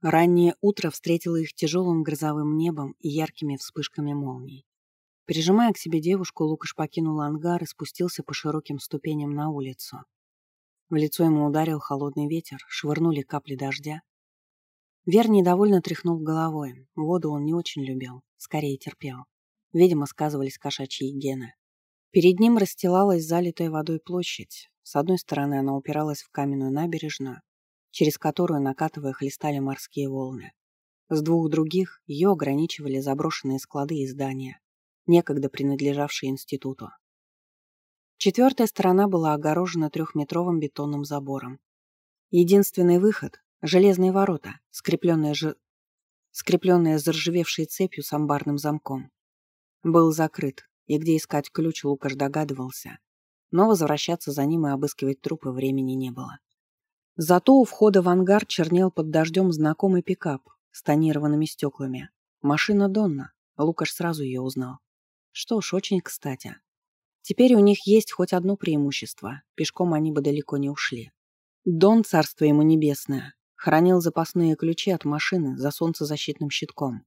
Раннее утро встретило их тяжелым грозовым небом и яркими вспышками молний. Прижимая к себе девушку, Лукаш покинул ангар и спустился по широким ступеням на улицу. В лицо ему ударил холодный ветер, швырнули капли дождя. Вер недовольно тряхнул головой. Воду он не очень любил, скорее терпел. Видимо, сказывались кошачьи гены. Перед ним расстилалась залитая водой площадь. С одной стороны она упиралась в каменную набережную, через которую, накатывая, хлестали морские волны. С двух других ее ограничивали заброшенные склады и здания, некогда принадлежавшие институту. Четвертая сторона была огорожена трехметровым бетонным забором. Единственный выход — железные ворота, скрепленные, ж... скрепленные заржавевшей цепью с амбарным замком. Был закрыт, и где искать ключ Лукаш догадывался. Но возвращаться за ним и обыскивать трупы времени не было. Зато у входа в ангар чернел под дождем знакомый пикап с тонированными стеклами. Машина Донна. Лукаш сразу ее узнал. Что ж, очень кстати. Теперь у них есть хоть одно преимущество. Пешком они бы далеко не ушли. Дон, царство ему небесное, хранил запасные ключи от машины за солнцезащитным щитком.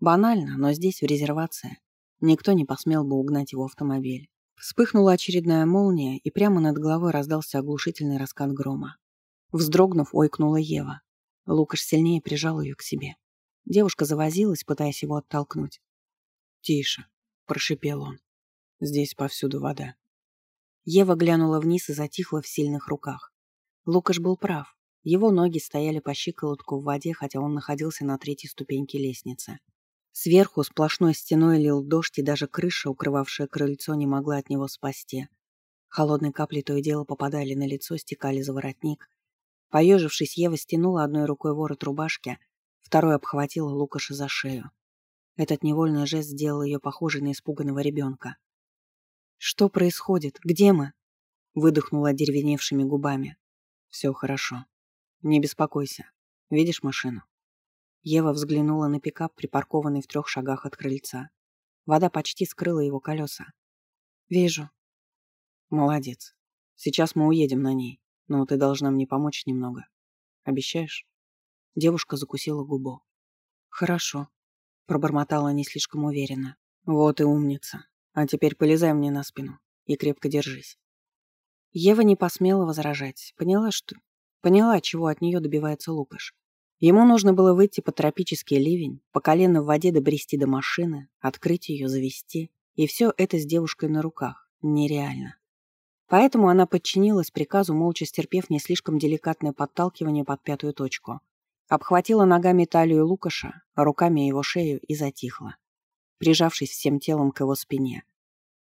Банально, но здесь, в резервации, Никто не посмел бы угнать его автомобиль. Вспыхнула очередная молния, и прямо над головой раздался оглушительный раскат грома. Вздрогнув, ойкнула Ева. Лукаш сильнее прижал ее к себе. Девушка завозилась, пытаясь его оттолкнуть. «Тише», — прошипел он. «Здесь повсюду вода». Ева глянула вниз и затихла в сильных руках. Лукаш был прав. Его ноги стояли по щиколотку в воде, хотя он находился на третьей ступеньке лестницы. Сверху сплошной стеной лил дождь, и даже крыша, укрывавшая крыльцо, не могла от него спасти. Холодные капли то и дело попадали на лицо, стекали за воротник. Поежившись, Ева стянула одной рукой ворот рубашки, второй обхватила Лукаша за шею. Этот невольный жест сделал ее похожей на испуганного ребенка. «Что происходит? Где мы?» выдохнула деревеневшими губами. «Все хорошо. Не беспокойся. Видишь машину?» Ева взглянула на пикап, припаркованный в трех шагах от крыльца. Вода почти скрыла его колеса. «Вижу». «Молодец. Сейчас мы уедем на ней, но ты должна мне помочь немного. Обещаешь?» Девушка закусила губу. «Хорошо», — пробормотала не слишком уверенно. «Вот и умница. А теперь полезай мне на спину и крепко держись». Ева не посмела возражать. Поняла, что... Поняла, чего от нее добивается Лукаш. Ему нужно было выйти под тропический ливень, по колено в воде добрести до машины, открыть ее, завести. И все это с девушкой на руках. Нереально. Поэтому она подчинилась приказу, молча стерпев не слишком деликатное подталкивание под пятую точку. Обхватила ногами талию Лукаша, руками его шею и затихла, прижавшись всем телом к его спине.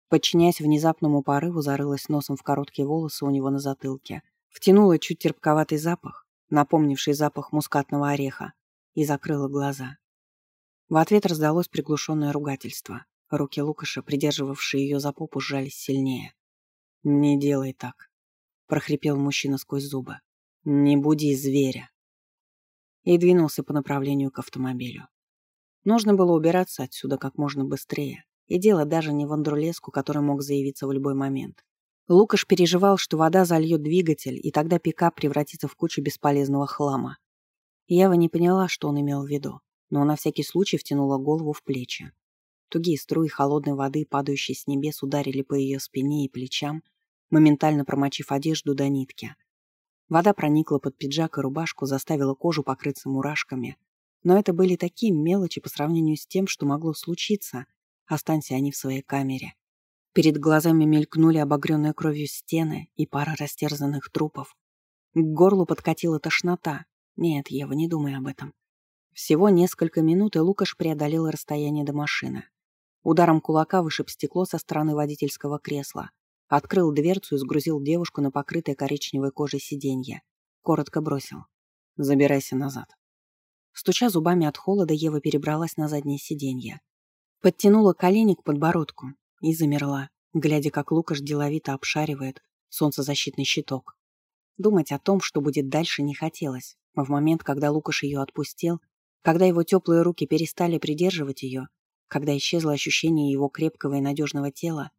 Подчиняясь внезапному порыву, зарылась носом в короткие волосы у него на затылке, втянула чуть терпковатый запах, напомнивший запах мускатного ореха, и закрыла глаза. В ответ раздалось приглушенное ругательство. Руки Лукаша, придерживавшие ее за попу, сжались сильнее. «Не делай так», — прохрипел мужчина сквозь зубы. «Не буди зверя». И двинулся по направлению к автомобилю. Нужно было убираться отсюда как можно быстрее. И дело даже не в Андрулеску, который мог заявиться в любой момент. Лукаш переживал, что вода зальет двигатель, и тогда пикап превратится в кучу бесполезного хлама. Ява не поняла, что он имел в виду, но на всякий случай втянула голову в плечи. Тугие струи холодной воды, падающие с небес, ударили по ее спине и плечам, моментально промочив одежду до нитки. Вода проникла под пиджак и рубашку, заставила кожу покрыться мурашками. Но это были такие мелочи по сравнению с тем, что могло случиться, останься они в своей камере. Перед глазами мелькнули обогренные кровью стены и пара растерзанных трупов. К горлу подкатила тошнота. Нет, Ева, не думай об этом. Всего несколько минут, и Лукаш преодолел расстояние до машины. Ударом кулака вышиб стекло со стороны водительского кресла. Открыл дверцу и сгрузил девушку на покрытое коричневой кожей сиденье. Коротко бросил. «Забирайся назад». Стуча зубами от холода, Ева перебралась на заднее сиденье. Подтянула колени к подбородку, и замерла, глядя, как Лукаш деловито обшаривает солнцезащитный щиток. Думать о том, что будет дальше, не хотелось. В момент, когда Лукаш ее отпустил, когда его теплые руки перестали придерживать ее, когда исчезло ощущение его крепкого и надежного тела,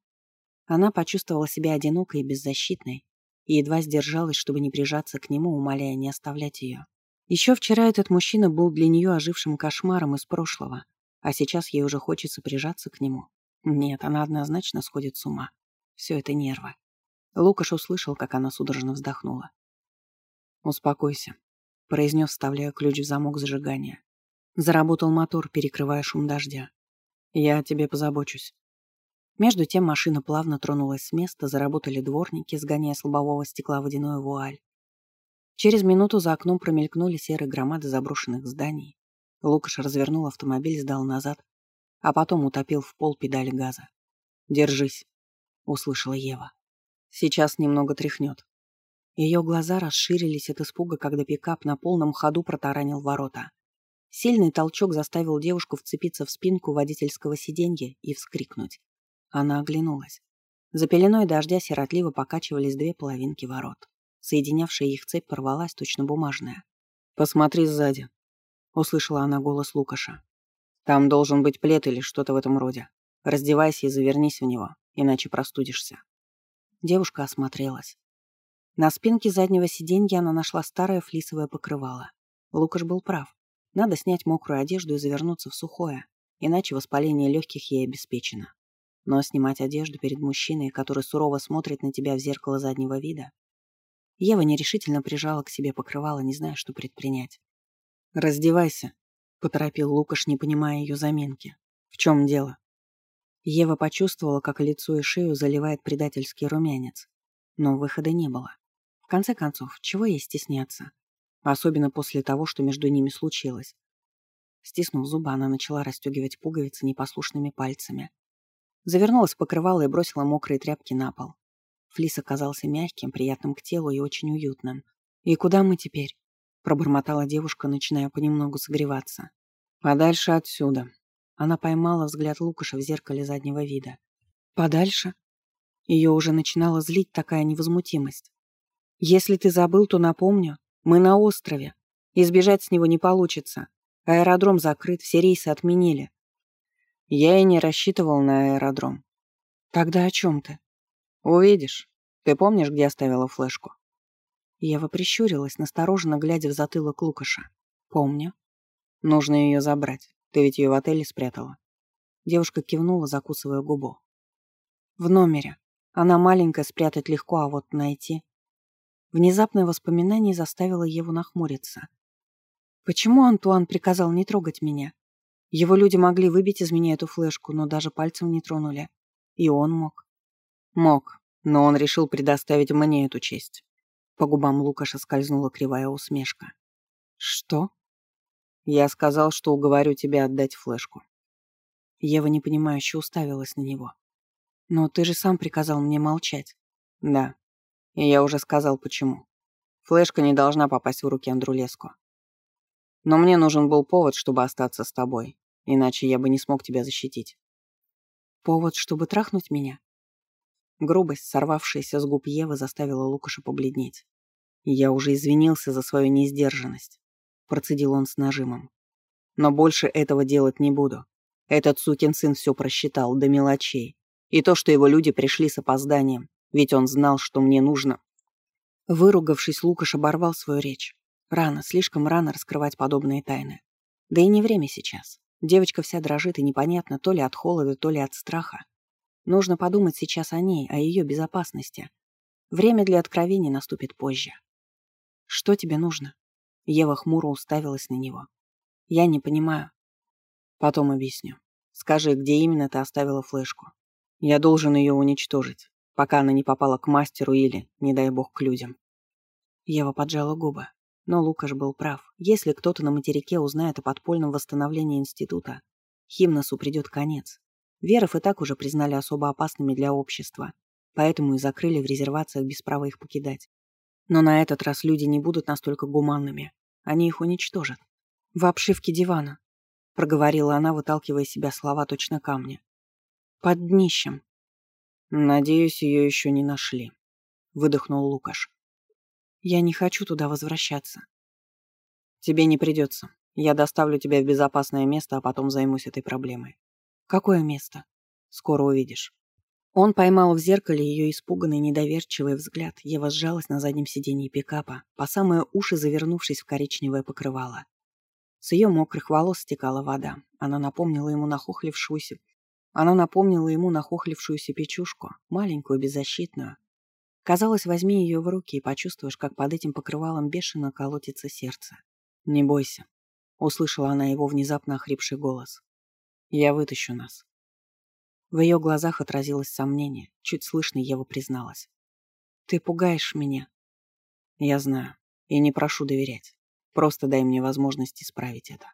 она почувствовала себя одинокой и беззащитной и едва сдержалась, чтобы не прижаться к нему, умоляя не оставлять ее. Еще вчера этот мужчина был для нее ожившим кошмаром из прошлого, а сейчас ей уже хочется прижаться к нему. Нет, она однозначно сходит с ума. Все это нервы. Лукаш услышал, как она судорожно вздохнула. «Успокойся», — произнес, вставляя ключ в замок зажигания. Заработал мотор, перекрывая шум дождя. «Я о тебе позабочусь». Между тем машина плавно тронулась с места, заработали дворники, сгоняя с лобового стекла водяную вуаль. Через минуту за окном промелькнули серые громады заброшенных зданий. Лукаш развернул автомобиль, сдал назад, а потом утопил в пол педали газа. «Держись», — услышала Ева. «Сейчас немного тряхнет». Ее глаза расширились от испуга, когда пикап на полном ходу протаранил ворота. Сильный толчок заставил девушку вцепиться в спинку водительского сиденья и вскрикнуть. Она оглянулась. За пеленой дождя сиротливо покачивались две половинки ворот. Соединявшая их цепь порвалась, точно бумажная. «Посмотри сзади», — услышала она голос Лукаша. «Там должен быть плед или что-то в этом роде. Раздевайся и завернись в него, иначе простудишься». Девушка осмотрелась. На спинке заднего сиденья она нашла старое флисовое покрывало. Лукаш был прав. Надо снять мокрую одежду и завернуться в сухое, иначе воспаление легких ей обеспечено. Но снимать одежду перед мужчиной, который сурово смотрит на тебя в зеркало заднего вида... Ева нерешительно прижала к себе покрывало, не зная, что предпринять. «Раздевайся», — поторопил Лукаш, не понимая ее заминки. «В чем дело?» Ева почувствовала, как лицо и шею заливает предательский румянец. Но выхода не было. В конце концов, чего ей стесняться? Особенно после того, что между ними случилось. Стиснув зубы, она начала расстегивать пуговицы непослушными пальцами. Завернулась в покрывало и бросила мокрые тряпки на пол. Флис оказался мягким, приятным к телу и очень уютным. «И куда мы теперь?» — пробормотала девушка, начиная понемногу согреваться. «Подальше отсюда». Она поймала взгляд Лукаша в зеркале заднего вида. «Подальше?» Ее уже начинала злить такая невозмутимость. «Если ты забыл, то напомню. Мы на острове. Избежать с него не получится. Аэродром закрыт, все рейсы отменили. Я и не рассчитывал на аэродром. Тогда о чем ты? Увидишь. Ты помнишь, где оставила флешку? Ева прищурилась, настороженно глядя в затылок Лукаша. Помню. Нужно ее забрать. Ты ведь ее в отеле спрятала. Девушка кивнула, закусывая губу. В номере. Она маленькая, спрятать легко, а вот найти... Внезапное воспоминание заставило Еву нахмуриться. Почему Антуан приказал не трогать меня? Его люди могли выбить из меня эту флешку, но даже пальцем не тронули. И он мог. Мог, но он решил предоставить мне эту честь. По губам Лукаша скользнула кривая усмешка. Что? Я сказал, что уговорю тебя отдать флешку. Ева непонимающе уставилась на него. Но ты же сам приказал мне молчать. Да. И я уже сказал, почему. Флешка не должна попасть в руки Андрулеску. Но мне нужен был повод, чтобы остаться с тобой. Иначе я бы не смог тебя защитить. Повод, чтобы трахнуть меня? Грубость, сорвавшаяся с губ Евы, заставила Лукаша побледнеть. Я уже извинился за свою неиздержанность. Процедил он с нажимом. Но больше этого делать не буду. Этот сукин сын все просчитал до мелочей. И то, что его люди пришли с опозданием, ведь он знал, что мне нужно. Выругавшись, Лукаш оборвал свою речь. Рано, слишком рано раскрывать подобные тайны. Да и не время сейчас. Девочка вся дрожит, и непонятно, то ли от холода, то ли от страха. Нужно подумать сейчас о ней, о ее безопасности. Время для откровений наступит позже. «Что тебе нужно?» Ева хмуро уставилась на него. «Я не понимаю». «Потом объясню. Скажи, где именно ты оставила флешку. Я должен ее уничтожить, пока она не попала к мастеру или, не дай бог, к людям». Ева поджала губы. Но Лукаш был прав. Если кто-то на материке узнает о подпольном восстановлении института, Химносу придет конец. Веров и так уже признали особо опасными для общества, поэтому и закрыли в резервациях без права их покидать. Но на этот раз люди не будут настолько гуманными. Они их уничтожат. «В обшивке дивана», — проговорила она, выталкивая себя слова точно камня. «Под днищем». «Надеюсь, ее еще не нашли», — выдохнул Лукаш. Я не хочу туда возвращаться. Тебе не придется. Я доставлю тебя в безопасное место, а потом займусь этой проблемой. Какое место? Скоро увидишь. Он поймал в зеркале ее испуганный, недоверчивый взгляд. Ева сжалась на заднем сиденье пикапа, по самые уши завернувшись в коричневое покрывало. С ее мокрых волос стекала вода. Она напомнила ему нахохлившуюся... Она напомнила ему нахохлившуюся печушку, маленькую, беззащитную. Казалось, возьми ее в руки и почувствуешь, как под этим покрывалом бешено колотится сердце. «Не бойся», — услышала она его внезапно охрипший голос. «Я вытащу нас». В ее глазах отразилось сомнение. Чуть слышно Ева призналась. «Ты пугаешь меня». «Я знаю. И не прошу доверять. Просто дай мне возможность исправить это».